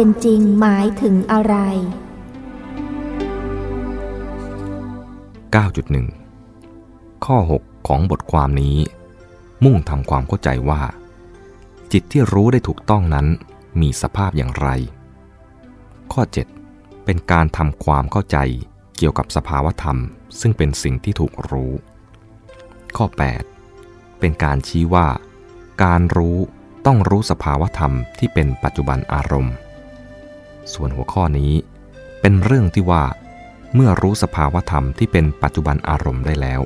เป็นจริงหมายถึงอะไร 9.1 ข้อ 6 ของบทความนี้ มุ่งทำความเข้าใจว่า จิตที่รู้ได้ถูกต้องนั้นมีสภาพอย่างไร ข้อ 7 เป็นการทำความเข้าใจเกี่ยวกับสภาวธรรม ซึ่งเป็นสิ่งที่ถูกรู้ ข้อ 8 เป็นการชี้ว่า การรู้ต้องรู้สภาวธรรมที่เป็นปัจจุบันอารมณ์ ส่วนหัวข้อนี้ เป็นเรื่องที่ว่า เมื่อรู้สภาวธรรมที่เป็นปัจจุบันอารมณ์ได้แล้ว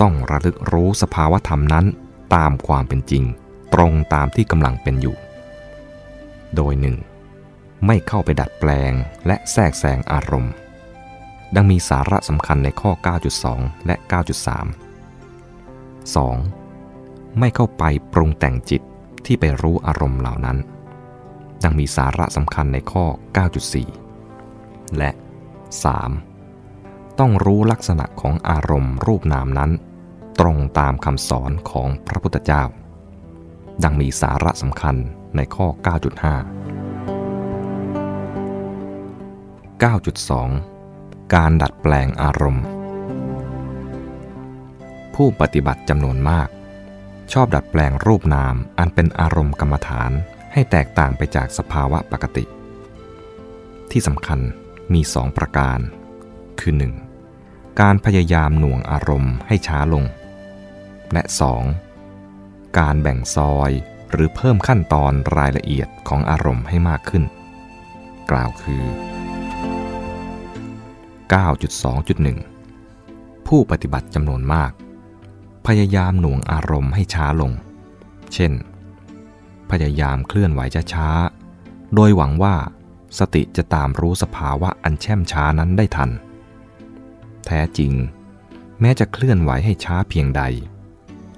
ต้องระลึกรู้สภาวธรรมนั้นตามความเป็นจริง ตรงตามที่กำลังเป็นอยู่ โดยหนึ่งไม่เข้าไปดัดแปลงและแทรกแซงอารมณ์ ดังมีสาระสำคัญในข้อ 9.2 และ 9.3 2. ไม่เข้าไปปรุงแต่งจิตที่ไปรู้อารมณ์เหล่านั้น ดังมีสาระสำคัญในข้อ 9.4 และ 3. ต้องรู้ลักษณะของอารมณ์รูปนามนั้น ตรงตามคำสอนของพระพุทธเจ้า ดังมีสาระสำคัญในข้อ 9.5 9.2 การดัดแปลงอารมณ์ ผู้ปฏิบัติจำนวนมาก ชอบดัดแปลงรูปนามอันเป็นอารมณ์กรรมฐาน ให้แตกต่างไปจากสภาวะปกติ ที่สำคัญมีสองประการ คือ 1. การพยายามหน่วงอารมณ์ให้ช้าลง และ 2. การแบ่งซอยหรือเพิ่มขั้นตอนรายละเอียดของอารมณ์ให้มากขึ้น กล่าวคือ 9.2.1 ผู้ปฏิบัติจำนวนมาก พยายามหน่วงอารมณ์ให้ช้าลง เช่น พยายามเคลื่อนไหวช้าๆ โดยหวังว่าสติจะตามรู้สภาวะอันแช่มช้านั้นได้ทัน แท้จริง แม้จะเคลื่อนไหวให้ช้าเพียงใด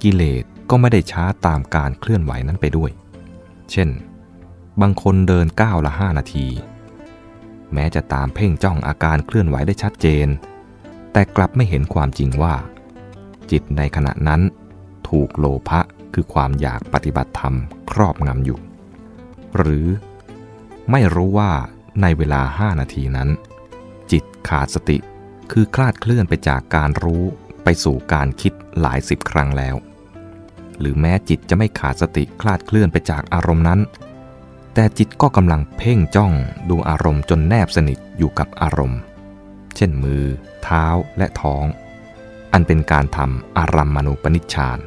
กิเลสก็ไม่ได้ช้าตามการเคลื่อนไหวนั้นไปด้วย เช่น บางคนเดินก้าวละห้านาที แม้จะตามเพ่งจ้องอาการเคลื่อนไหวได้ชัดเจน แต่กลับไม่เห็นความจริงว่า จิตในขณะนั้นถูกโลภะ คือความอยากปฏิบัติธรรมครอบงำอยู่ หรือไม่รู้ว่าในเวลาห้านาทีนั้น จิตขาดสติคือคลาดเคลื่อนไปจากการรู้ไปสู่การคิดหลายสิบครั้งแล้ว หรือแม้จิตจะไม่ขาดสติคลาดเคลื่อนไปจากอารมณ์นั้น แต่จิตก็กำลังเพ่งจ้องดูอารมณ์จนแนบสนิทอยู่กับอารมณ์ เช่นมือ เท้าและท้อง อันเป็นการทำอารัมมณูปนิชฌาน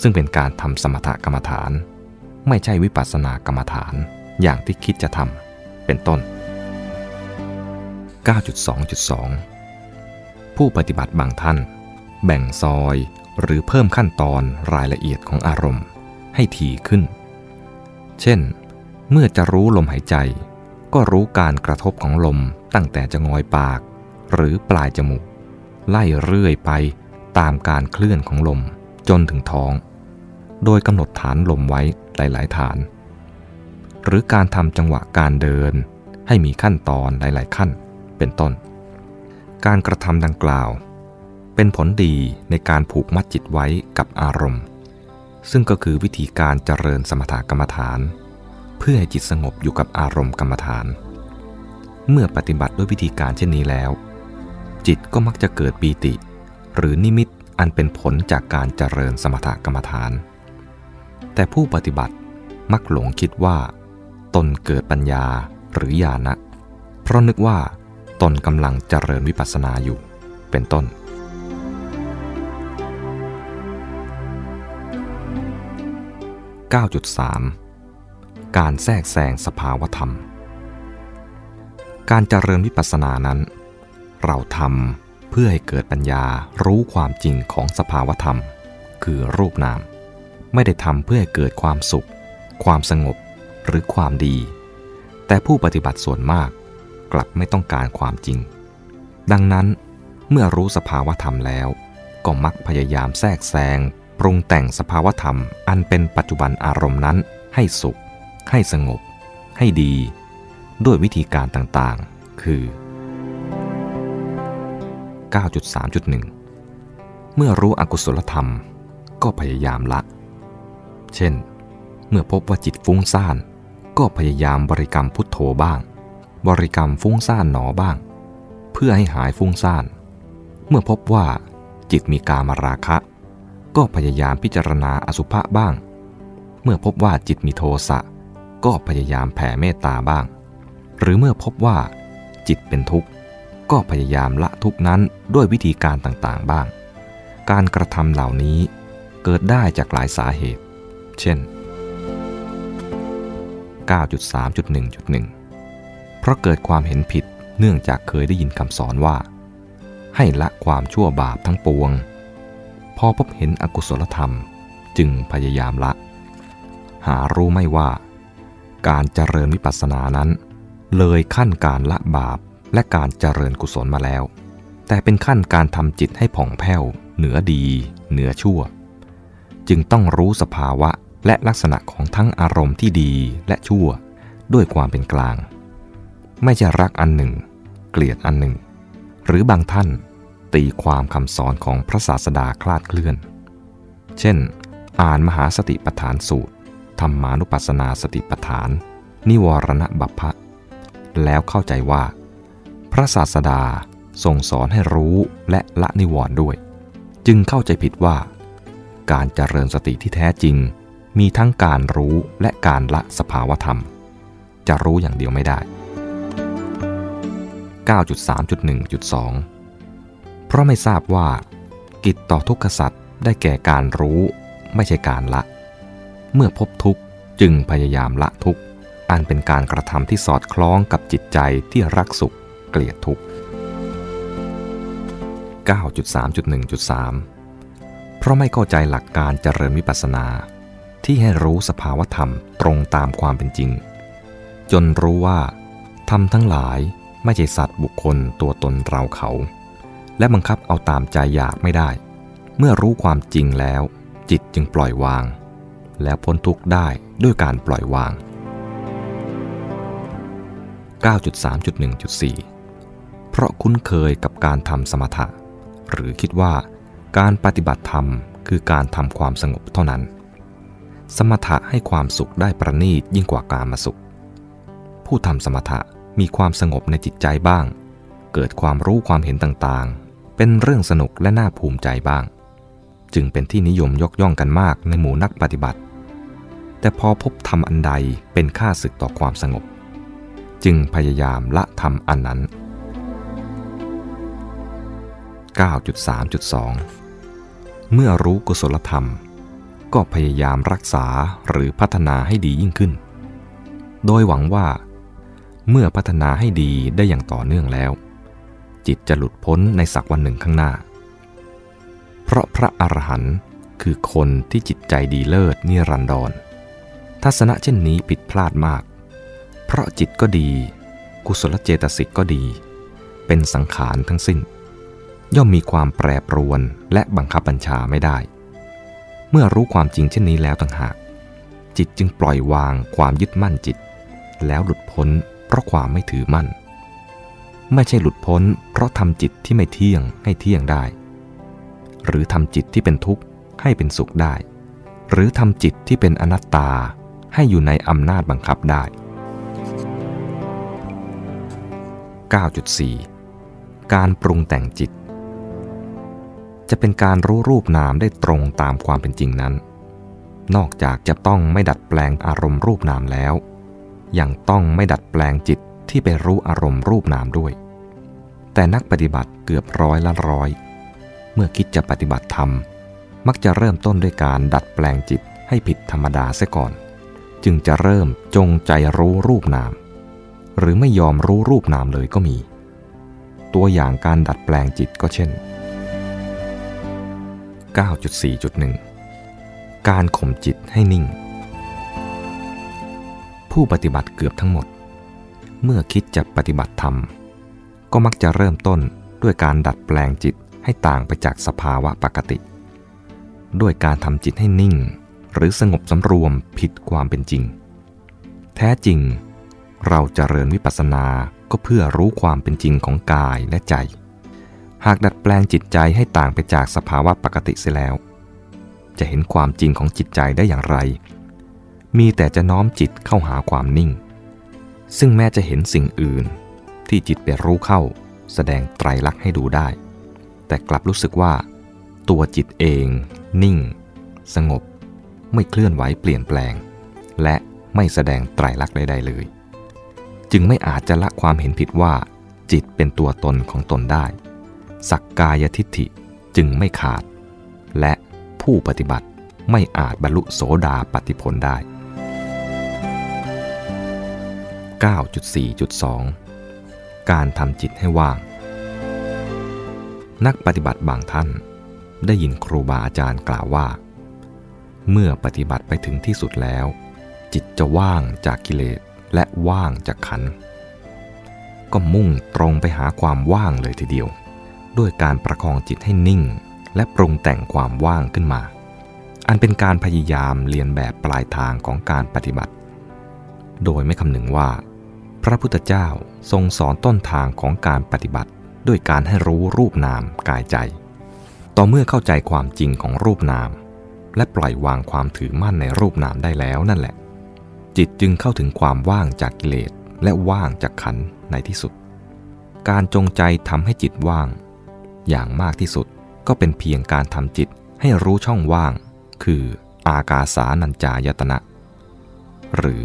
ซึ่งเป็นการทำสมถกรรมฐาน ไม่ใช่วิปัสสนากรรมฐานอย่างที่คิดจะทำเป็นต้น 9.2.2 ผู้ปฏิบัติบางท่าน แบ่งซอยหรือเพิ่มขั้นตอนรายละเอียดของอารมณ์ให้ถี่ขึ้น เช่น เมื่อจะรู้ลมหายใจ ก็รู้การกระทบของลมตั้งแต่จะงอยปาก หรือปลายจมูก ไล่เรื่อยไปตามการเคลื่อนของลมจนถึงท้อง โดยกำหนดฐานลมไว้หลาย ๆ ฐาน หรือการทำจังหวะการเดิน ให้มีขั้นตอนหลาย ๆ ขั้น เป็นต้น การกระทำดังกล่าว เป็นผลดีในการผูกมัดจิตไว้กับอารมณ์ ซึ่งก็คือวิธีการเจริญสมถกรรมฐาน เพื่อให้จิตสงบอยู่กับอารมณ์กรรมฐาน เมื่อปฏิบัติด้วยวิธีการเช่นนี้แล้ว จิตก็มักจะเกิดปีติ หรือนิมิตอันเป็นผลจากการเจริญสมถกรรมฐาน แต่ผู้ปฏิบัติมักหลงคิดว่า ตนเกิดปัญญาหรือญาณะเพราะนึกว่า ตนกำลังเจริญวิปัสสนาอยู่ เป็นต้น 9.3 การแทรกแซงสภาวธรรม การเจริญวิปัสสนานั้น เราทำเพื่อให้เกิดปัญญารู้ความจริงของสภาวธรรม คือรูปนาม ไม่ได้ทำเพื่อเกิดความสุข ความสงบหรือความดี แต่ผู้ปฏิบัติส่วนมากกลับไม่ต้องการความจริง ดังนั้นเมื่อรู้สภาวธรรมแล้ว ก็มักพยายามแทรกแซงปรุงแต่งสภาวธรรมอันเป็นปัจจุบันอารมณ์นั้น ให้สุข ให้สงบ ให้ดี ด้วยวิธีการต่างๆ คือ 9.3.1 เมื่อรู้อกุศลธรรม ก็พยายามละ เช่น เมื่อพบว่าจิตฟุ้งซ่าน ก็พยายามบริกรรมพุทโธบ้าง บริกรรมฟุ้งซ่านหนอบ้าง เพื่อให้หายฟุ้งซ่าน เมื่อพบว่าจิตมีกามราคะ ก็พยายามพิจารณาอสุภะบ้าง เมื่อพบว่าจิตมีโทสะ ก็พยายามแผ่เมตตาบ้าง หรือเมื่อพบว่า จิตเป็นทุกข์ ก็พยายามละทุกนั้นด้วยวิธีการต่างๆบ้าง การกระทำเหล่านี้เกิดได้จากหลายสาเหตุ เช่น 9.3.1.1 เพราะเกิดความเห็นผิดเนื่องจากเคยได้ยินคำสอนว่า ให้ละความชั่วบาปทั้งปวง พอพบเห็นอกุศลธรรมจึงพยายามละ หารู้ไม่ว่า การเจริญวิปัสสนานั้น เลยขั้นการละบาปและการเจริญกุศลมาแล้ว แต่เป็นขั้นการทำจิตให้ผ่องแผ้ว เหนือดี เหนือชั่ว จึงต้องรู้สภาวะ และลักษณะของทั้งอารมณ์ที่ดีและชั่วด้วยความเป็นกลาง ไม่ใช่รักอันหนึ่ง เกลียดอันหนึ่ง หรือบางท่านตีความคำสอนของพระศาสดาคลาดเคลื่อน เช่น อ่านมหาสติปัฏฐานสูตรธรรมานุปัสสนาสติปัฏฐาน นิวรณบัพพะแล้วเข้าใจว่า พระศาสดาทรงสอนให้รู้และละนิวรณ์ด้วย จึงเข้าใจผิดว่า การเจริญสติที่แท้จริง มีทั้งการรู้และการละสภาวธรรม จะรู้อย่างเดียวไม่ได้ 9.3.1.2 เพราะไม่ทราบว่า กิจต่อทุกขสัตว์ได้แก่การรู้ไม่ใช่การละ เมื่อพบทุกข์จึงพยายามละทุกข์อันเป็นการกระทำที่สอดคล้องกับจิตใจที่รักสุขเกลียดทุกข์ 9.3.1.3 เพราะไม่เข้าใจหลักการเจริญวิปัสสนา ที่ให้รู้สภาวธรรมตรงตามความเป็นจริง จนรู้ว่าธรรมทั้งหลายไม่ใช่สัตว์บุคคลตัวตนเราเขา และบังคับเอาตามใจอยากไม่ได้ เมื่อรู้ความจริงแล้ว จิตจึงปล่อยวาง แล้วพ้นทุกข์ได้ด้วยการปล่อยวาง 9.3.1.4 เพราะคุ้นเคยกับการทำสมถะ หรือคิดว่าการปฏิบัติธรรมคือการทำความสงบเท่านั้น สมถะให้ความสุขได้ประณีตยิ่งกว่าการมาสุข ผู้ทำสมถะมีความสงบในจิตใจบ้าง เกิดความรู้ความเห็นต่างๆ เป็นเรื่องสนุกและน่าภูมิใจบ้าง จึงเป็นที่นิยมยกย่องกันมากในหมู่นักปฏิบัติ แต่พอพบธรรมอันใดเป็นค่าศึกต่อความสงบ จึงพยายามละธรรมอันนั้น 9.3.2 เมื่อรู้กุศลธรรม ก็พยายามรักษาหรือพัฒนาให้ดียิ่งขึ้น โดยหวังว่า เมื่อพัฒนาให้ดีได้อย่างต่อเนื่องแล้ว จิตจะหลุดพ้นในสักวันหนึ่งข้างหน้า เพราะพระอรหันต์คือคนที่จิตใจดีเลิศนิรันดร ทัศนะเช่นนี้ผิดพลาดมาก เพราะจิตก็ดี กุศลเจตสิกก็ดี เป็นสังขารทั้งสิ้น ย่อมมีความแปรปรวนและบังคับบัญชาไม่ได้ เมื่อรู้ความจริงเช่นนี้แล้วต่างหาก จิตจึงปล่อยวางความยึดมั่นจิต แล้วหลุดพ้นเพราะความไม่ถือมั่น ไม่ใช่หลุดพ้นเพราะทำจิตที่ไม่เที่ยงให้เที่ยงได้ หรือทำจิตที่เป็นทุกข์ให้เป็นสุขได้ หรือทำจิตที่เป็นอนัตตาให้อยู่ในอำนาจบังคับได้ 9.4 การปรุงแต่งจิต จะเป็นการรู้รูปนามได้ตรงตามความเป็นจริงนั้น นอกจากจะต้องไม่ดัดแปลงอารมณ์รูปนามแล้ว ยังต้องไม่ดัดแปลงจิตที่ไปรู้อารมณ์รูปนามด้วย แต่นักปฏิบัติเกือบร้อยละร้อย เมื่อคิดจะปฏิบัติธรรม มักจะเริ่มต้นด้วยการดัดแปลงจิตให้ผิดธรรมดาเสียก่อน จึงจะเริ่มจงใจรู้รูปนาม หรือไม่ยอมรู้รูปนามเลยก็มี ตัวอย่างการดัดแปลงจิตก็เช่น 9.4.1 การข่มจิตให้นิ่ง ผู้ปฏิบัติเกือบทั้งหมด เมื่อคิดจะปฏิบัติธรรม ก็มักจะเริ่มต้นด้วยการดัดแปลงจิตให้ต่างไปจากสภาวะปกติ ด้วยการทำจิตให้นิ่ง หรือสงบสำรวมผิดความเป็นจริง แท้จริง เราจเจริญวิปัสสนาก็เพื่อรู้ความเป็นจริงของกายและใจ หากดัดแปลงจิตใจให้ต่างไปจากสภาวะปกติเสียแล้ว จะเห็นความจริงของจิตใจได้อย่างไร มีแต่จะน้อมจิตเข้าหาความนิ่ง ซึ่งแม้จะเห็นสิ่งอื่น ที่จิตไปรู้เข้า แสดงไตรลักษณ์ให้ดูได้ แต่กลับรู้สึกว่า ตัวจิตเอง นิ่ง สงบ ไม่เคลื่อนไหวเปลี่ยนแปลง และไม่แสดงไตรลักษณ์ใดๆเลย จึงไม่อาจจะละความเห็นผิดว่า จิตเป็นตัวตนของตนได้ สักกายทิฏฐิจึงไม่ขาด และผู้ปฏิบัติไม่อาจบรรลุโสดาปฏิผลได้ 9.4.2 การทำจิตให้ว่าง นักปฏิบัติบางท่าน ได้ยินครูบาอาจารย์กล่าวว่า เมื่อปฏิบัติไปถึงที่สุดแล้ว จิตจะว่างจากกิเลสและว่างจากขัน ก็มุ่งตรงไปหาความว่างเลยทีเดียว ด้วยการประคองจิตให้นิ่ง และปรุงแต่งความว่างขึ้นมา อันเป็นการพยายามเรียนแบบปลายทางของการปฏิบัติ โดยไม่คำนึงว่า พระพุทธเจ้าทรงสอนต้นทางของการปฏิบัติ ด้วยการให้รู้รูปนามกายใจ ต่อเมื่อเข้าใจความจริงของรูปนาม และปล่อยวางความถือมั่นในรูปนามได้แล้วนั่นแหละ จิตจึงเข้าถึงความว่างจากกิเลสและว่างจากขันในที่สุด การจงใจทำให้จิตว่าง อย่างมากที่สุดก็เป็นเพียงการทำจิตให้รู้ช่องว่าง คืออากาสานัญจายตนะ หรือ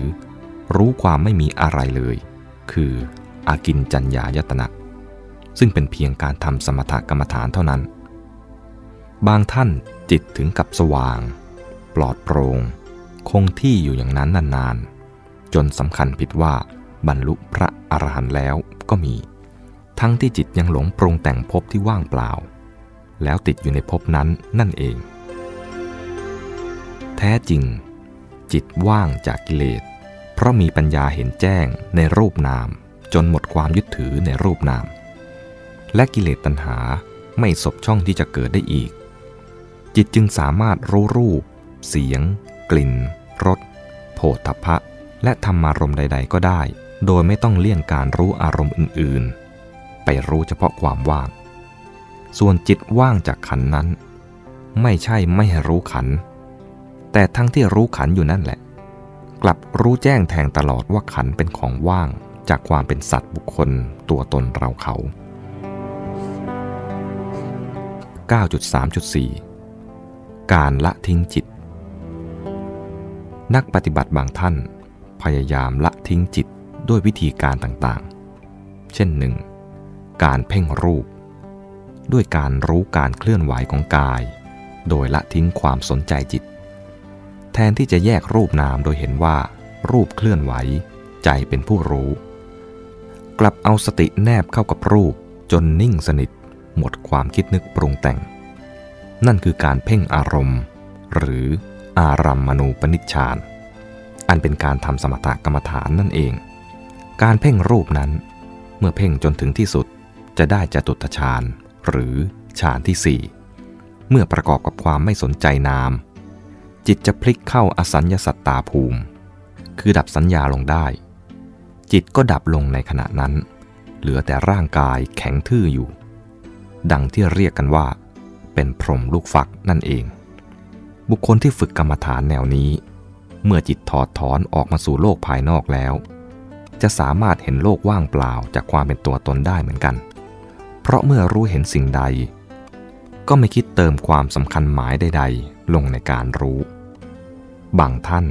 รู้ความไม่มีอะไรเลย คืออากินจัญญายตนะ ซึ่งเป็นเพียงการทำสมถกรรมฐานเท่านั้น บางท่านจิตถึงกับสว่าง ปลอดโปรง่งคงที่อยู่อย่างนั้นนานๆ จนสำคัญผิดว่าบรรลุพระอรหันต์แล้วก็มี ทั้งที่จิตยังหลงปรุงแต่งภพที่ว่างเปล่า แล้วติดอยู่ในภพนั้นนั่นเอง แท้จริง จิตว่างจากกิเลส เพราะมีปัญญาเห็นแจ้งในรูปนาม จนหมดความยึดถือในรูปนาม และกิเลสตัณหาไม่สบช่องที่จะเกิดได้อีก จิตจึงสามารถรู้รูป เสียง กลิ่นรสโผฏฐัพพะ และธรรมารมณ์ใด ๆ ก็ได้ โดยไม่ต้องเลี่ยงการรู้อารมณ์อื่น ๆ ไปรู้เฉพาะความว่าง ส่วนจิตว่างจากขันนั้น ไม่ใช่ไม่รู้ขัน แต่ทั้งที่รู้ขันอยู่นั่นแหละ กลับรู้แจ้งแทงตลอดว่าขันเป็นของว่างจากความเป็นสัตว์บุคคลตัวตนเราเขา 9.3.4 การละทิ้งจิต นักปฏิบัติบางท่าน พยายามละทิ้งจิตด้วยวิธีการต่างๆ เช่นหนึ่ง การเพ่งรูป ด้วยการรู้การเคลื่อนไหวของกาย โดยละทิ้งความสนใจจิต แทนที่จะแยกรูปนามโดยเห็นว่า รูปเคลื่อนไหว ใจเป็นผู้รู้ กลับเอาสติแนบเข้ากับรูปจนนิ่งสนิท หมดความคิดนึกปรุงแต่ง นั่นคือการเพ่งอารมณ์ หรืออารัมมณูปนิชฌานอันเป็นการทำสมถกรรมฐานนั่นเอง การเพ่งรูปนั้น เมื่อเพ่งจนถึงที่สุด จะได้จตุตฌานหรือฌานที่สี่เมื่อประกอบกับความไม่สนใจนาม จิตจะพลิกเข้าอสัญญาสัตตาภูมิ คือดับสัญญาลงได้ จิตก็ดับลงในขณะนั้น เหลือแต่ร่างกายแข็งทื่ออยู่ ดังที่เรียกกันว่า เป็นพรมลูกฟักนั่นเอง บุคคลที่ฝึกกรรมฐานแนวนี้ เมื่อจิตถอดถอนออกมาสู่โลกภายนอกแล้ว จะสามารถเห็นโลกว่างเปล่าจากความเป็นตัวตนได้เหมือนกัน เพราะเมื่อรู้เห็นสิ่งใด ก็ไม่คิดเติมความสำคัญหมายใด ๆ ลงในการรู้ บางท่าน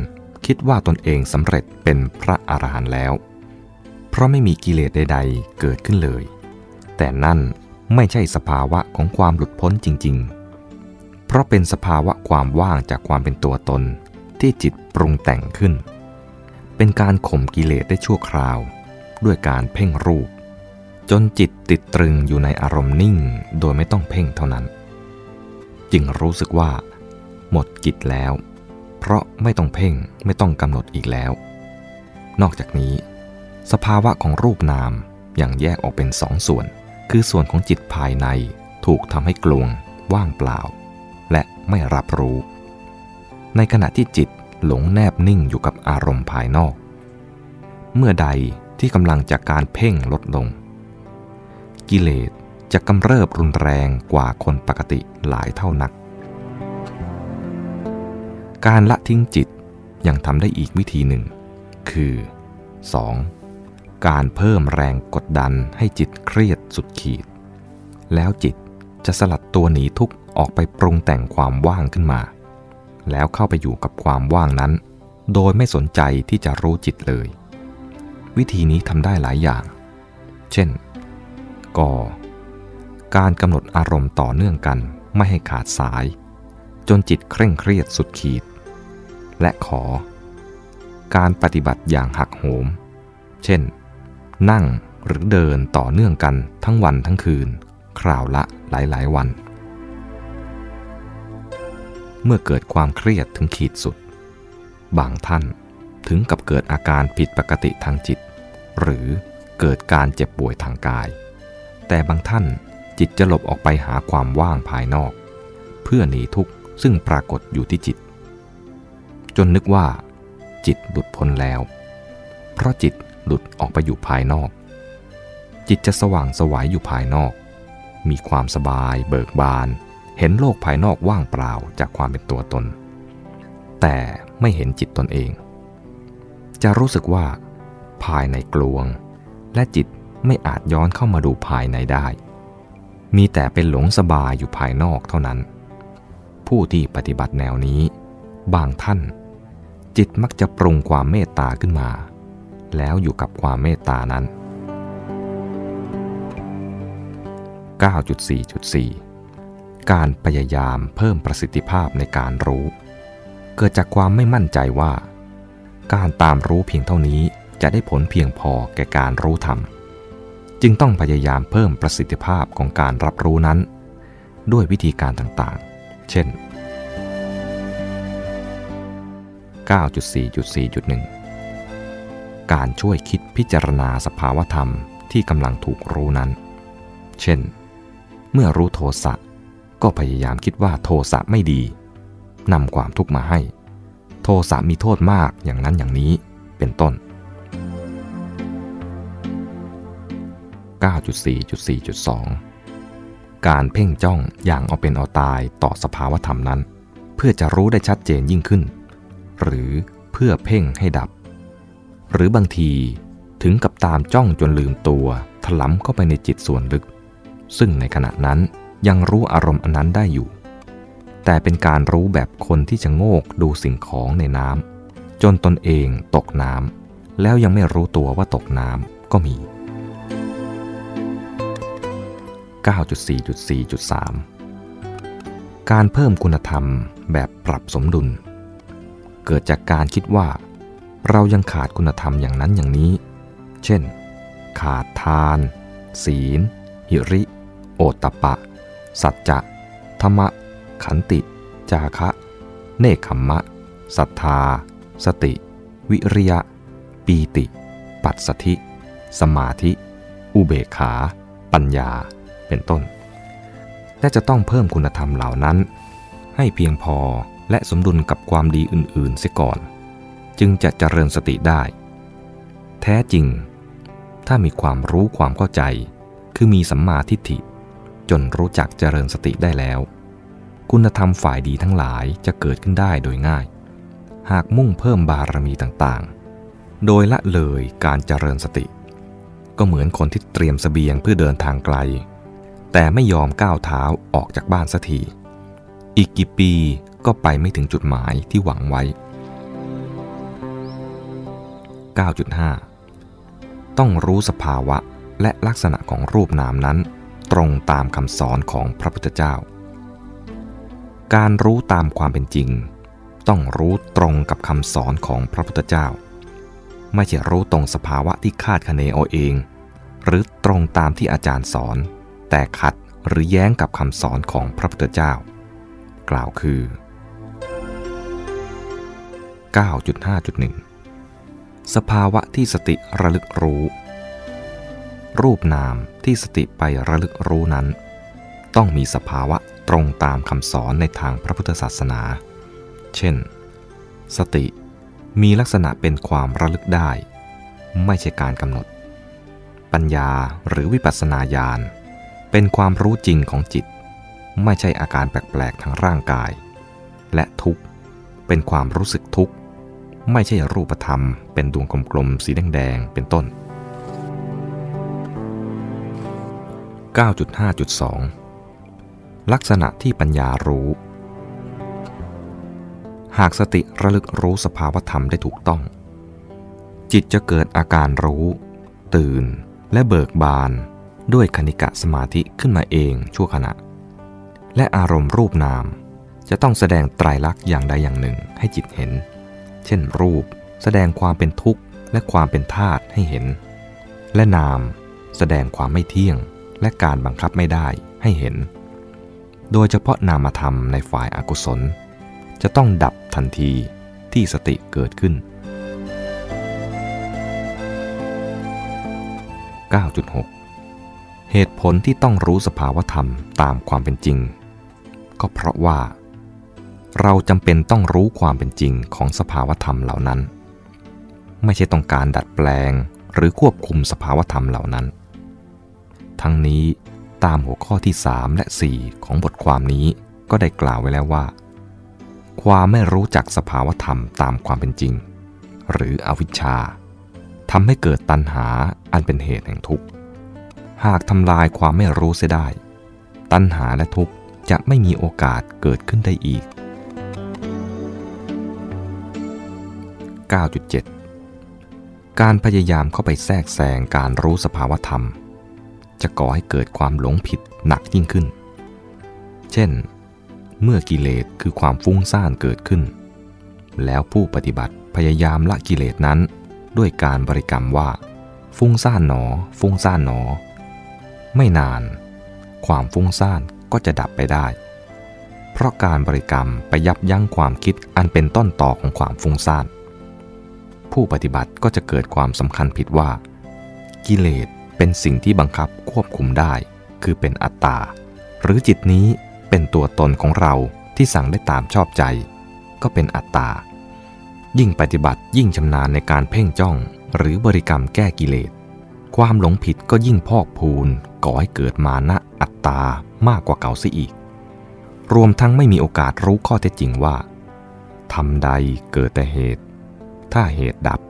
คิดว่าตนเองสำเร็จเป็นพระอรหันต์แล้ว เพราะไม่มีกิเลสใด ๆ เกิดขึ้นเลย แต่นั่นไม่ใช่สภาวะของความหลุดพ้นจริง ๆ เพราะเป็นสภาวะความว่างจากความเป็นตัวตนที่จิตปรุงแต่งขึ้น เป็นการข่มกิเลสได้ชั่วคราว ด้วยการเพ่งรูป จนจิตติดตรึงอยู่ในอารมณ์นิ่งโดยไม่ต้องเพ่งเท่านั้น จึงรู้สึกว่า หมดกิจแล้ว เพราะไม่ต้องเพ่งไม่ต้องกำหนดอีกแล้ว นอกจากนี้ สภาวะของรูปนามอย่างแยกออกเป็นสองส่วน คือส่วนของจิตภายในถูกทำให้กลวง ว่างเปล่า และไม่รับรู้ ในขณะที่จิตหลงแนบนิ่งอยู่กับอารมณ์ภายนอก เมื่อใดที่กำลังจากการเพ่งลดลง กิเลสจะกำเริบรุนแรงกว่าคนปกติหลายเท่านัก การละทิ้งจิตยังทำได้อีกวิธีหนึ่ง คือ 2. การเพิ่มแรงกดดันให้จิตเครียดสุดขีด แล้วจิตจะสลัดตัวหนีทุกข์ออกไปปรุงแต่งความว่างขึ้นมา แล้วเข้าไปอยู่กับความว่างนั้น โดยไม่สนใจที่จะรู้จิตเลย วิธีนี้ทำได้หลายอย่าง เช่น กการกำหนดอารมณ์ต่อเนื่องกันไม่ให้ขาดสาย จนจิตเคร่งเครียดสุดขีด และขอ การปฏิบัติอย่างหักโหม เช่น นั่งหรือเดินต่อเนื่องกันทั้งวันทั้งคืน คราวละหลายๆวัน เมื่อเกิดความเครียดถึงขีดสุด บางท่านถึงกับเกิดอาการผิดปกติทางจิต หรือเกิดการเจ็บป่วยทางกาย แต่บางท่านจิตจะหลบออกไปหาความว่างภายนอก เพื่อหนีทุกข์ซึ่งปรากฏอยู่ที่จิต จนนึกว่าจิตหลุดพ้นแล้ว เพราะจิตหลุดออกไปอยู่ภายนอก จิตจะสว่างสวายอยู่ภายนอก มีความสบายเบิกบาน เห็นโลกภายนอกว่างเปล่าจากความเป็นตัวตน แต่ไม่เห็นจิตตนเอง จะรู้สึกว่า ภายในกลวง และจิต ไม่อาจย้อนเข้ามาดูภายในได้ มีแต่เป็นหลงสบายอยู่ภายนอกเท่านั้น ผู้ที่ปฏิบัติแนวนี้ บางท่าน จิตมักจะปรุงความเมตตาขึ้นมา แล้วอยู่กับความเมตตานั้น 9.4.4 การพยายามเพิ่มประสิทธิภาพในการรู้ เกิดจากความไม่มั่นใจว่า การตามรู้เพียงเท่านี้จะได้ผลเพียงพอแก่การรู้ธรรม จึงต้องพยายามเพิ่มประสิทธิภาพของการรับรู้นั้น ด้วยวิธีการต่างๆ เช่น 9.4.4.1 การช่วยคิดพิจารณาสภาวธรรมที่กำลังถูกรู้นั้น เช่น เมื่อรู้โทสะก็พยายามคิดว่าโทสะไม่ดีนำความทุกข์มาให้ โทสะมีโทษมากอย่างนั้นอย่างนี้เป็นต้น 9.4.4.2 การเพ่งจ้องอย่างเอาเป็นเอาตายต่อสภาวธรรมนั้น เพื่อจะรู้ได้ชัดเจนยิ่งขึ้น หรือเพื่อเพ่งให้ดับ หรือบางทีถึงกับตามจ้องจนลืมตัวถลำเข้าไปในจิตส่วนลึก ซึ่งในขณะนั้นยังรู้อารมณ์อันนั้นได้อยู่ แต่เป็นการรู้แบบคนที่จะโงกดูสิ่งของในน้ำจนตนเองตกน้ำแล้วยังไม่รู้ตัวว่าตกน้ำก็มี 9.4.4.3 การเพิ่มคุณธรรมแบบปรับสมดุล เกิดจากการคิดว่า เรายังขาดคุณธรรมอย่างนั้นอย่างนี้ เช่น ขาดทาน ศีล หิริ โอตตปะ สัจจะ ธรรมะ ขันติ จาคะ เนคขมมะ ศรัทธา สติ วิริยะ ปีติ ปัสสธิ สมาธิ อุเบกขา ปัญญา เป็นต้น และจะต้องเพิ่มคุณธรรมเหล่านั้น ให้เพียงพอและสมดุลกับความดีอื่นๆเสียก่อน จึงจะเจริญสติได้ แท้จริง ถ้ามีความรู้ความเข้าใจ คือมีสัมมาทิฏฐิ จนรู้จักเจริญสติได้แล้ว คุณธรรมฝ่ายดีทั้งหลายจะเกิดขึ้นได้โดยง่าย หากมุ่งเพิ่มบารมีต่างๆ โดยละเลยการเจริญสติ ก็เหมือนคนที่เตรียมสเสบียงเพื่อเดินทางไกล แต่ไม่ยอมก้าวเท้าออกจากบ้านสักที อีกกี่ปีก็ไปไม่ถึงจุดหมายที่หวังไว้ 9.5 ต้องรู้สภาวะและลักษณะของรูปนามนั้น ตรงตามคำสอนของพระพุทธเจ้า การรู้ตามความเป็นจริง ต้องรู้ตรงกับคำสอนของพระพุทธเจ้า ไม่ใช่รู้ตรงสภาวะที่คาดคะเนเอาเอง หรือตรงตามที่อาจารย์สอน แต่ขัดหรือแย้งกับคำสอนของพระพุทธเจ้า กล่าวคือ 9.5.1 สภาวะที่สติระลึกรู้ รูปนามที่สติไประลึกรู้นั้น ต้องมีสภาวะตรงตามคำสอนในทางพระพุทธศาสนา เช่น สติมีลักษณะเป็นความระลึกได้ ไม่ใช่การกำหนด ปัญญาหรือวิปัสสนาญาณ เป็นความรู้จริงของจิต ไม่ใช่อาการแปลกๆทางร่างกาย และทุกข์เป็นความรู้สึกทุกข์ ไม่ใช่รูปธรรม เป็นดวงกลมๆสีแดงๆเป็นต้น 9.5.2 ลักษณะที่ปัญญารู้ หากสติระลึกรู้สภาวธรรมได้ถูกต้อง จิตจะเกิดอาการรู้ ตื่นและเบิกบาน ด้วยคณิกะสมาธิขึ้นมาเองชั่วขณะ และอารมณ์รูปนาม จะต้องแสดงไตรลักษณ์อย่างใดอย่างหนึ่งให้จิตเห็น เช่นรูปแสดงความเป็นทุกข์และความเป็นธาตุให้เห็น และนาม แสดงความไม่เที่ยงและการบังคับไม่ได้ให้เห็น โดยเฉพาะนามธรรมในฝ่ายอากุศล จะต้องดับทันทีที่สติเกิดขึ้น 9.6 เหตุผลที่ต้องรู้สภาวธรรมตามความเป็นจริง ก็เพราะว่า เราจำเป็นต้องรู้ความเป็นจริงของสภาวธรรมเหล่านั้น ไม่ใช่ต้องการดัดแปลงหรือควบคุมสภาวธรรมเหล่านั้น ทั้งนี้ตามหัวข้อที่ 3 และ 4 ของบทความนี้ก็ได้กล่าวไว้แล้วว่า ความไม่รู้จักสภาวธรรมตามความเป็นจริง หรืออวิชชาทำให้เกิดตัณหาอันเป็นเหตุแห่งทุกข์ หากทำลายความไม่รู้เสียได้ ตัณหาและทุกข์จะไม่มีโอกาสเกิดขึ้นได้อีก 9.7 การพยายามเข้าไปแทรกแซงการรู้สภาวธรรม จะก่อให้เกิดความหลงผิดหนักยิ่งขึ้น เช่น เมื่อกิเลสคือความฟุ้งซ่านเกิดขึ้น แล้วผู้ปฏิบัติพยายามละกิเลสนั้น ด้วยการบริกรรมว่า ฟุ้งซ่านหนอ ฟุ้งซ่านหนอ ไม่นาน ความฟุ้งซ่านก็จะดับไปได้ เพราะการบริกรรมไปยับยั้งความคิดอันเป็นต้นต่อของความฟุ้งซ่าน ผู้ปฏิบัติก็จะเกิดความสำคัญผิดว่า กิเลสเป็นสิ่งที่บังคับควบคุมได้ คือเป็นอัตตา หรือจิตนี้เป็นตัวตนของเราที่สั่งได้ตามชอบใจ ก็เป็นอัตตา ยิ่งปฏิบัติยิ่งชำนาญในการเพ่งจ้อง หรือบริกรรมแก้กิเลส ความหลงผิดก็ยิ่งพอกพูนก่อให้เกิดมานะอัตตามากกว่าเก่าเสียอีก รวมทั้งไม่มีโอกาสรู้ข้อเท็จจริงว่าทำใดเกิดแต่เหตุ ถ้าเหตุดับ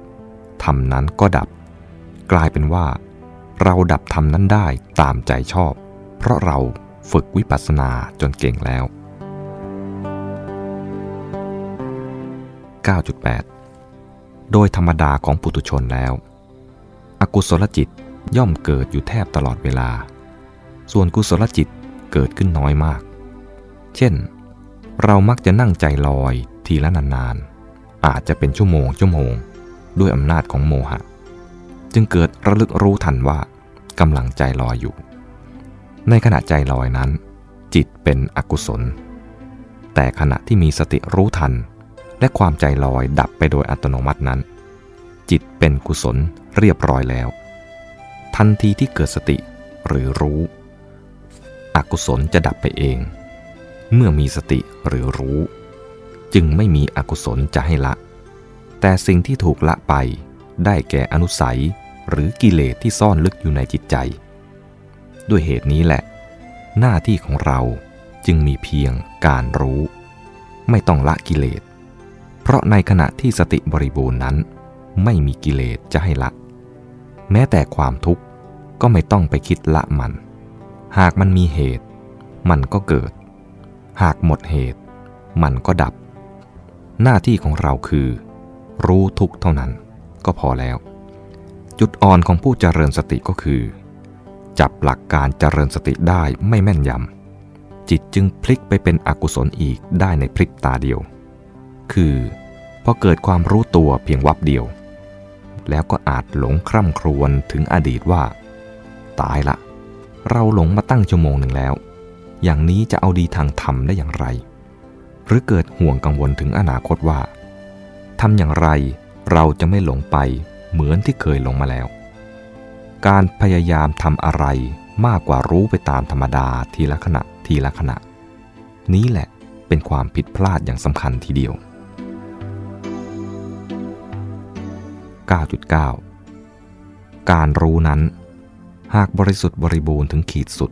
ทำนั้นก็ดับ กลายเป็นว่า เราดับทำนั้นได้ตามใจชอบ เพราะเราฝึกวิปัสสนาจนเก่งแล้ว 9.8 โดยธรรมดาของปุถุชนแล้ว อกุศลจิตย่อมเกิดอยู่แทบตลอดเวลา ส่วนกุศลจิตเกิดขึ้นน้อยมาก เช่น เรามักจะนั่งใจลอยทีละนานๆ อาจจะเป็นชั่วโมงชั่วโมง ด้วยอำนาจของโมหะ จึงเกิดระลึกรู้ทันว่ากำลังใจลอยอยู่ ในขณะใจลอยนั้น จิตเป็นอกุศล แต่ขณะที่มีสติรู้ทัน และความใจลอยดับไปโดยอัตโนมัตินั้น จิตเป็นกุศลเรียบร้อยแล้ว ทันทีที่เกิดสติหรือรู้ อกุศลจะดับไปเอง เมื่อมีสติหรือรู้ จึงไม่มีอกุศลจะให้ละ แต่สิ่งที่ถูกละไปได้แก่อนุสัยหรือกิเลสที่ซ่อนลึกอยู่ในจิตใจ ด้วยเหตุนี้แหละ หน้าที่ของเราจึงมีเพียงการรู้ ไม่ต้องละกิเลส เพราะในขณะที่สติบริบูรณ์นั้น ไม่มีกิเลสจะให้ละ แม้แต่ความทุกข์ก็ไม่ต้องไปคิดละมัน หากมันมีเหตุ มันก็เกิด หากหมดเหตุ มันก็ดับ หน้าที่ของเราคือ รู้ทุกเท่านั้นก็พอแล้ว จุดอ่อนของผู้เจริญสติก็คือ จับหลักการเจริญสติได้ไม่แม่นยำจิตจึงพลิกไปเป็นอกุศลอีกได้ในพริบตาเดียว คือพอเกิดความรู้ตัวเพียงวับเดียว แล้วก็อาจหลงคร่ำครวญถึงอดีตว่า ตายละ เราหลงมาตั้งชั่วโมงหนึ่งแล้ว อย่างนี้จะเอาดีทางธรรมได้อย่างไร หรือเกิดห่วงกังวลถึงอนาคตว่าทำอย่างไรเราจะไม่หลงไปเหมือนที่เคยหลงมาแล้ว การพยายามทำอะไรมากกว่ารู้ไปตามธรรมดาทีละขณะทีละขณะ นี้แหละเป็นความผิดพลาดอย่างสำคัญทีเดียว 9.9 การรู้นั้น หากบริสุทธิ์บริบูรณ์ถึงขีดสุด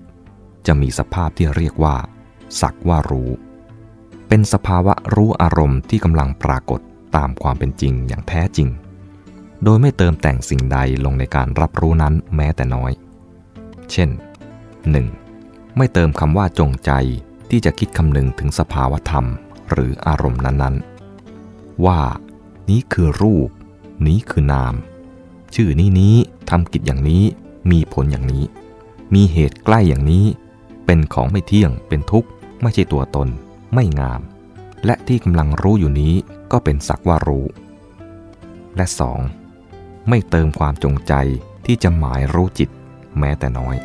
จะมีสภาพที่เรียกว่า สักว่ารู้ เป็นสภาวะรู้อารมณ์ที่กำลังปรากฏตามความเป็นจริงอย่างแท้จริง โดยไม่เติมแต่งสิ่งใดลงในการรับรู้นั้นแม้แต่น้อย เช่น 1. ไม่เติมคำว่าจงใจที่จะคิดคำนึงถึงสภาวธรรม หรืออารมณ์นั้นๆ ว่านี้คือรูป นี้คือนาม ชื่อนี้นี้ทำกิจอย่างนี้มีผลอย่างนี้ มีเหตุใกล้อย่างนี้ เป็นของไม่เที่ยงเป็นทุกข์ ไม่ใช่ตัวตน ไม่งาม และที่กำลังรู้อยู่นี้ก็เป็นสักว่ารู้ และ 2. ไม่เติมความจงใจที่จะหมายรู้จิตแม้แต่น้อย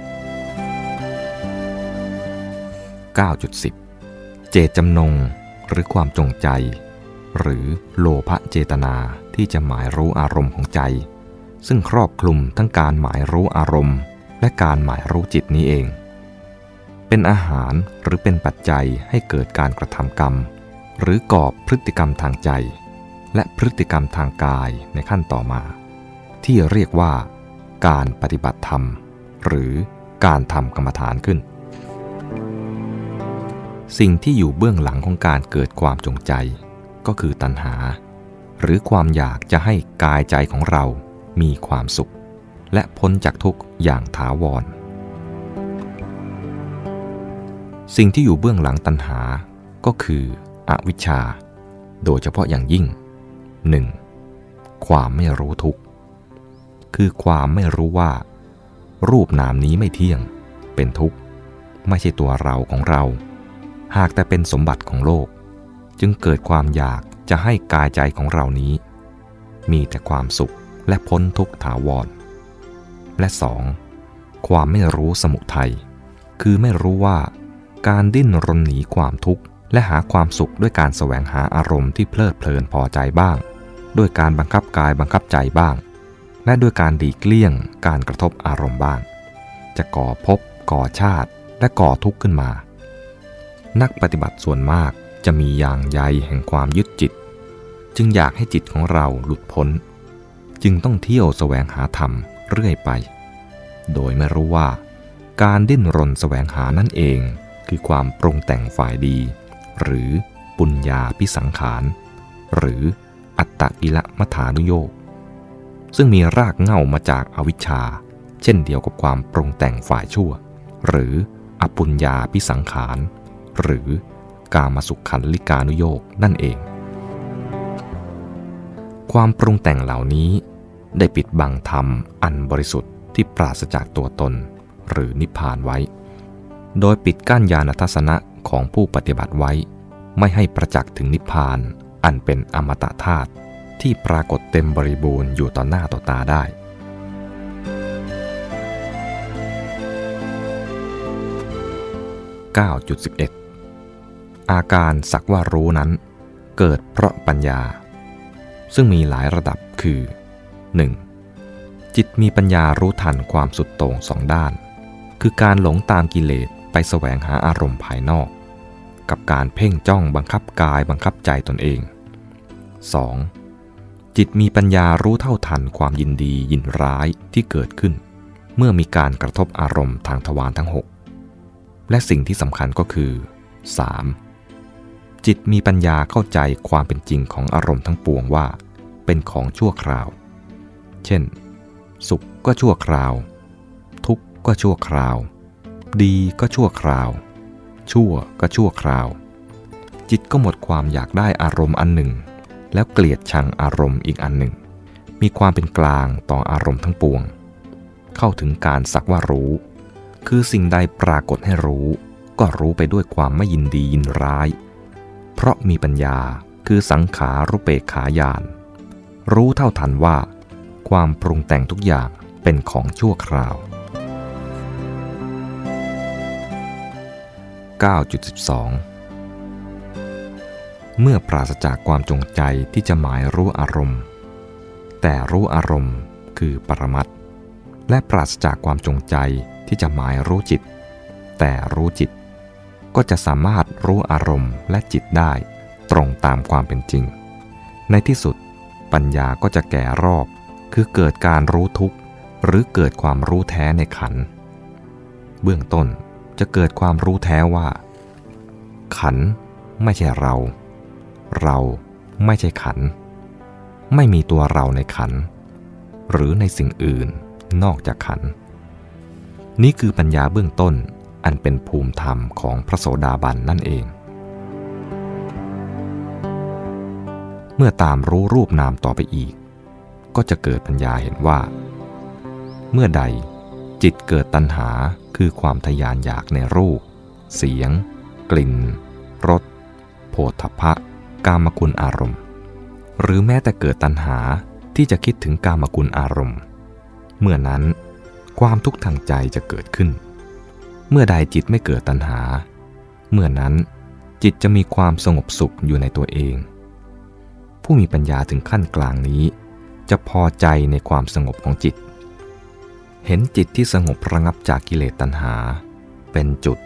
9.10 เจตจำนงหรือความจงใจ หรือโลภเจตนาที่จะหมายรู้อารมณ์ของใจ ซึ่งครอบคลุมทั้งการหมายรู้อารมณ์ และการหมายรู้จิตนี้เอง เป็นอาหารหรือเป็นปัจจัยให้เกิดการกระทำกรรม หรือกอบพฤติกรรมทางใจ และพฤติกรรมทางกายในขั้นต่อมา ที่เรียกว่า การปฏิบัติธรรม หรือการทำกรรมฐานขึ้นสิ่งที่อยู่เบื้องหลังของการเกิดความจงใจ ก็คือตัณหา หรือความอยากจะให้กายใจของเรามีความสุข และพ้นจากทุกข์อย่างถาวร สิ่งที่อยู่เบื้องหลังตัณหาก็คืออวิชชา โดยเฉพาะอย่างยิ่ง 1. ความไม่รู้ทุกข์คือความไม่รู้ว่า รูปนามนี้ไม่เที่ยง เป็นทุกข์ ไม่ใช่ตัวเราของเรา หากแต่เป็นสมบัติของโลก จึงเกิดความอยากจะให้กายใจของเรานี้ มีแต่ความสุขและพ้นทุกถาวร และสองความไม่รู้สมุทัยคือไม่รู้ว่าการดิ้นรนหนีความทุกข์และหาความสุขด้วยการแสวงหาอารมณ์ที่เพลิดเพลินพอใจบ้าง ด้วยการบังคับกายบังคับใจบ้าง และด้วยการดีเกลี้ยงการกระทบอารมณ์บ้าง จะก่อภพก่อชาติ และก่อทุกข์ขึ้นมา นักปฏิบัติส่วนมาก จะมีอย่างใยแห่งความยึดจิต จึงอยากให้จิตของเราหลุดพ้น จึงต้องเที่ยวแสวงหาธรรมเรื่อยไป โดยไม่รู้ว่าการดิ้นรนแสวงหานั่นเองคือความปรุงแต่งฝ่ายดี หรือปุญญาพิสังขาร หรืออัตตกิละมัฐานุโยกซึ่งมีรากเหง้ามาจากอาวิชชา เช่นเดียวกับความปรุงแต่งฝ่ายชั่ว หรืออปุญญาพิสังขาร หรือ กามาสุขขันลิกานุโยกนั่นเอง ความปรุงแต่งเหล่านี้ ได้ปิดบังธรรมอันบริสุทธิ์ที่ปราศจากตัวตนหรือนิพพานไว้ โดยปิดกั้นญาณทัศนะของผู้ปฏิบัติไว้ ไม่ให้ประจักษ์ถึงนิพพานอันเป็นอมตะธาตุที่ปรากฏเต็มบริบูรณ์อยู่ต่อหน้าต่อตาได้9.11 อาการสักว่ารู้นั้น เกิดเพราะปัญญา ซึ่งมีหลายระดับคือ 1. จิตมีปัญญารู้ทันความสุดโต่งสองด้าน คือการหลงตามกิเลสไปแสวงหาอารมณ์ภายนอก กับการเพ่งจ้องบังคับกายบังคับใจตนเอง 2. จิตมีปัญญารู้เท่าทันความยินดียินร้ายที่เกิดขึ้น เมื่อมีการกระทบอารมณ์ทางทวารทั้ง 6 และสิ่งที่สำคัญก็คือ 3. จิตมีปัญญาเข้าใจความเป็นจริงของอารมณ์ทั้งปวงว่า เป็นของชั่วคราว เช่น สุขก็ชั่วคราว ทุกข์ก็ชั่วคราว ดีก็ชั่วคราว ชั่วก็ชั่วคราว จิตก็หมดความอยากได้อารมณ์อันหนึ่ง แล้วเกลียดชังอารมณ์อีกอันหนึ่ง มีความเป็นกลางต่ออารมณ์ทั้งปวง เข้าถึงการสักว่ารู้ คือสิ่งใดปรากฏให้รู้ ก็รู้ไปด้วยความไม่ยินดียินร้าย เพราะมีปัญญาคือสังขารุเปกขายานรู้เท่าทันว่า ความปรุงแต่งทุกอย่างเป็นของชั่วคราว 9.12 เมื่อปราศจากความจงใจที่จะหมายรู้อารมณ์ แต่รู้อารมณ์คือปรมัตและปราศจากความจงใจที่จะหมายรู้จิต แต่รู้จิต ก็จะสามารถรู้อารมณ์และจิตได้ตรงตามความเป็นจริง ในที่สุด ปัญญาก็จะแก่รอบ คือเกิดการรู้ทุกข์ หรือเกิดความรู้แท้ในขัน เบื้องต้นจะเกิดความรู้แท้ว่า ขันไม่ใช่เรา เราไม่ใช่ขัน ไม่มีตัวเราในขัน หรือในสิ่งอื่นนอกจากขัน นี้คือปัญญาเบื้องต้น อันเป็นภูมิธรรมของพระโสดาบันนั่นเอง เมื่อตามรู้รูปนามต่อไปอีก ก็จะเกิดปัญญาเห็นว่า เมื่อใดจิตเกิดตัณหาคือความทยานอยากในรูป เสียง กลิ่นรสโผฏฐพะกามคุณอารมณ์ หรือแม้แต่เกิดตัณหาที่จะคิดถึงกามคุณอารมณ์ เมื่อนั้นความทุกข์ทางใจจะเกิดขึ้น เมื่อใดจิตไม่เกิดตัณหา เมื่อนั้นจิตจะมีความสงบสุขอยู่ในตัวเอง ผู้มีปัญญาถึงขั้นกลางนี้ จะพอใจในความสงบของจิต เห็นจิตที่สงบระงับจากกิเลสตัณหา เป็นจุด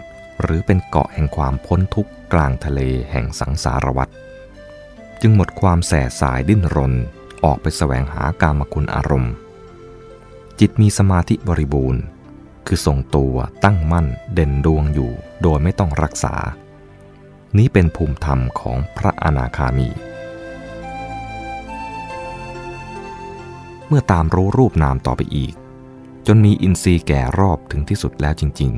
หรือเป็นเกาะแห่งความพ้นทุกข์กลางทะเลแห่งสังสารวัฏจึงหมดความแสสายดิ้นรนออกไปแสวงหากามคุณอารมณ์ จิตมีสมาธิบริบูรณ์ คือทรงตัวตั้งมั่นเด่นดวงอยู่โดยไม่ต้องรักษา นี้เป็นภูมิธรรมของพระอนาคามี เมื่อตามรู้รูปนามต่อไปอีก จนมีอินทรีย์แก่รอบถึงที่สุดแล้วจริง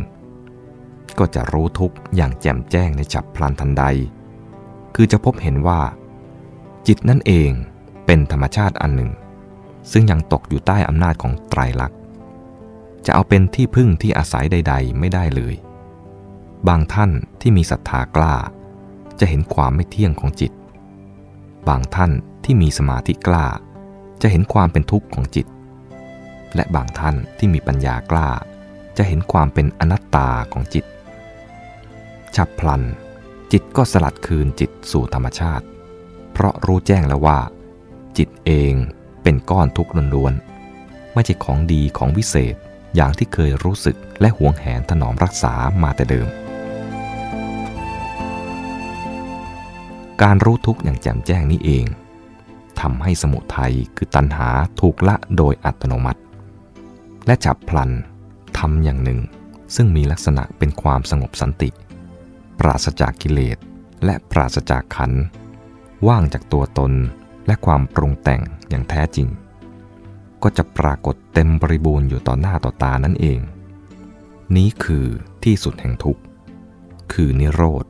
ๆ ก็จะรู้ทุกอย่างแจ่มแจ้งในฉับพลันทันใด คือจะพบเห็นว่า จิตนั่นเองเป็นธรรมชาติอันหนึ่ง ซึ่งยังตกอยู่ใต้อำนาจของไตรลักษณ์ จะเอาเป็นที่พึ่งที่อาศัยใด ๆ ไม่ได้เลย บางท่านที่มีศรัทธากล้า จะเห็นความไม่เที่ยงของจิต บางท่านที่มีสมาธิกล้า จะเห็นความเป็นทุกข์ของจิต และบางท่านที่มีปัญญากล้า จะเห็นความเป็นอนัตตาของจิต ฉับพลัน จิตก็สลัดคืนจิตสู่ธรรมชาติ เพราะรู้แจ้งแล้วว่า จิตเองเป็นก้อนทุกข์ล้วนๆไม่ใช่ของดีของวิเศษ อย่างที่เคยรู้สึกและหวงแหนถนอมรักษามาแต่เดิม การรู้ทุกข์อย่างแจ่มแจ้งนี้เองทำให้สมุทัยคือตัณหาถูกละโดยอัตโนมัติ และจับพลันทำอย่างหนึ่ง ซึ่งมีลักษณะเป็นความสงบสันติ ปราศจากกิเลสและปราศจากขัน ว่างจากตัวตนและความปรุงแต่งอย่างแท้จริง ก็จะปรากฏเต็มบริบูรณ์อยู่ต่อหน้าต่อตานั่นเอง นี้คือที่สุดแห่งทุกข์ คือนิโรธ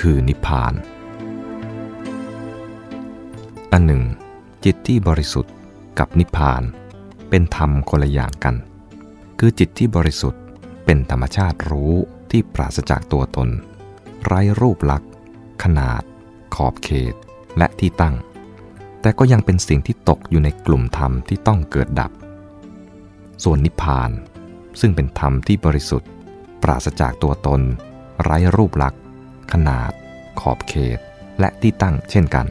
คือนิพพาน อันหนึ่ง จิตที่บริสุทธิ์กับนิพพาน เป็นธรรมคนละอย่างกัน คือจิตที่บริสุทธิ์เป็นธรรมชาติรู้ที่ปราศจากตัวตน ไร้รูปลักษณ์ ขนาด ขอบเขตและที่ตั้ง แต่ก็ยังเป็นสิ่งที่ตกอยู่ในกลุ่มธรรมที่ต้องเกิดดับ ส่วนนิพพาน ซึ่งเป็นธรรมที่บริสุทธิ์ ปราศจากตัวตน ไร้รูปลักษณ์ ขนาด ขอบเขต และที่ตั้งเช่นกัน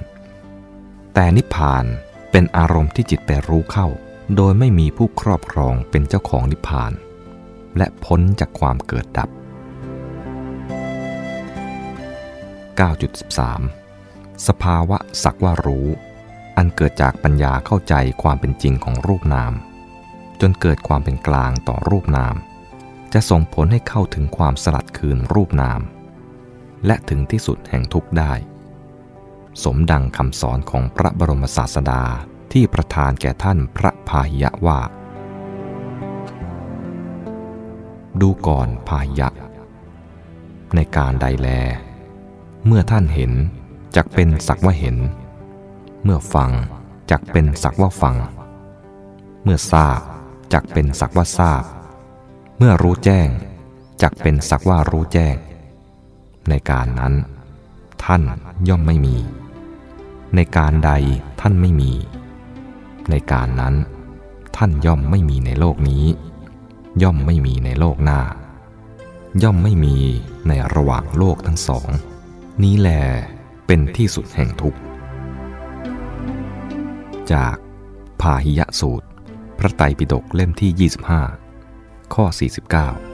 แต่นิพพานเป็นอารมณ์ที่จิตไปรู้เข้า โดยไม่มีผู้ครอบครองเป็นเจ้าของนิพพาน และพ้นจากความเกิดดับ 9.13 สภาวะสักว่ารู้ อันเกิดจากปัญญาเข้าใจความเป็นจริงของรูปนาม จนเกิดความเป็นกลางต่อรูปนาม จะส่งผลให้เข้าถึงความสลัดคืนรูปนาม และถึงที่สุดแห่งทุกข์ได้ สมดังคำสอนของพระบรมศาสดาที่ประทานแก่ท่านพระพาหิยะว่า ดูก่อนพาหิยะ ในการใดแล เมื่อท่านเห็นจักเป็นสักว่าเห็น เมื่อฟังจักเป็นสักว่าฟัง เมื่อทราบจักเป็นสักว่าทราบ เมื่อรู้แจ้งจักเป็นสักว่ารู้แจ้ง ในการนั้น ท่านย่อมไม่มี ในการใดท่านไม่มี ในการนั้น ท่านย่อมไม่มีในโลกนี้ ย่อมไม่มีในโลกหน้า ย่อมไม่มีในระหว่างโลกทั้งสอง นี้แหลเป็นที่สุดแห่งทุกข์ จากพาหิยะสูตร พระไตรปิฎกเล่มที่ 25 ข้อ 49